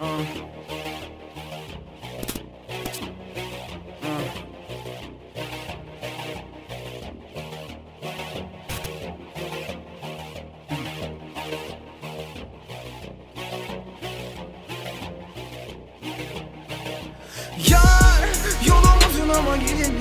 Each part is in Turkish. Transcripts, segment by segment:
Ama gidemiyorum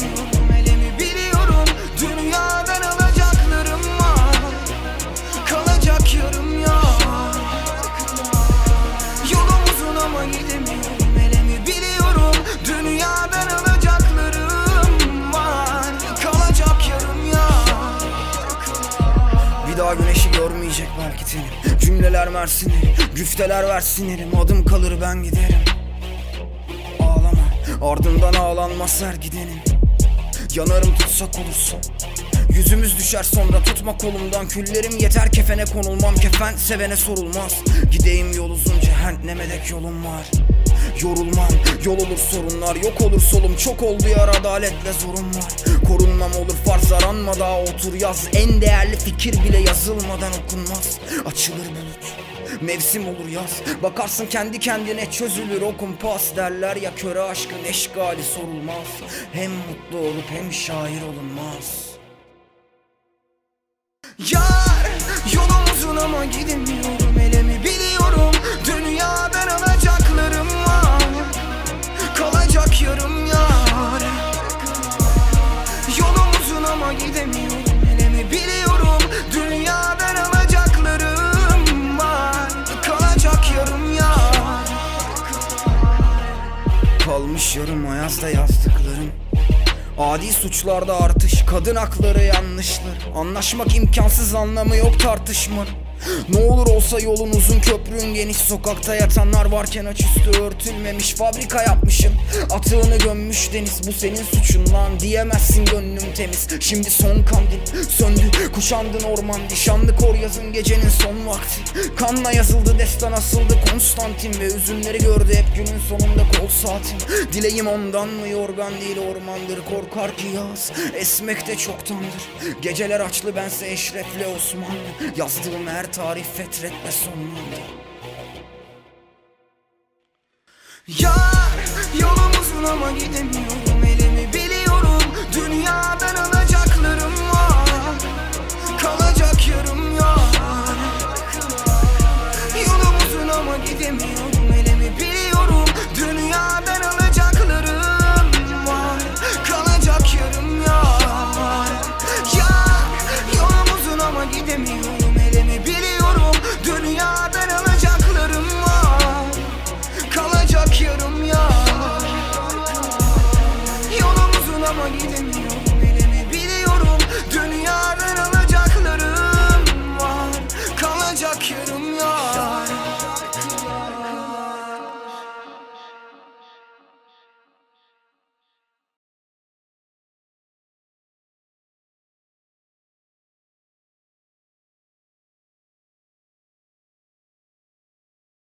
görmeyecek belki tenim Cümleler mersinleri, güfteler versinirim Adım kalır ben giderim. Ağlama ardından ağlanmaz her gidenin Yanarım tutsak olursun Yüzümüz düşer sonra tutma kolumdan. Küllerim yeter kefene konulmam. Kefen sevene sorulmaz. Gideyim yol uzun cehenneme dek yolum var Yorulmam yol olur sorunlar Yok olur solum. Çok oldu yar adaletle zorum var Korunmam olur farz aranma daha otur yaz En değerli fikir bile yazılmadan okunmaz. Açılır bulut Mevsim olur yaz. Bakarsın kendi kendine çözülür o kumpas Derler ya. Köre aşkın eşgali sorulmaz. Hem mutlu olup hem şair olunmaz. Yar yolumuzun ama gidemiyorum ama gidemiyorum. Elemi biliyorum. Dünyadan alacaklarım var? Kalacak yarım yar Kalmış yarım ayazda yazdıklarım. Adi suçlarda artış Kadın hakları yanlışlar. Anlaşmak imkansız anlamı yok tartışmanın ne olur olsa yolun uzun köprün geniş Sokakta yatanlar varken açüstü örtülmemiş Fabrika yapmışım. Atığını gömmüş deniz Bu senin suçun lan diyemezsin gönlüm temiz. Şimdi son kandil söndü kuşandın orman Nişanlı kor yazın gecenin son vakti. Kanla yazıldı destan asıldı Konstantin Ve üzümleri gördü hep günün kol saatim. Dileğim ondan mı yorgan değil ormandır? Korkar ki yaz. Esmekte çoktandır. Geceler açlı bense eşrefle Osmanlı Yazdığım her tarih fetretle sonlandı. Yar yolumuzun ama gidemiyorum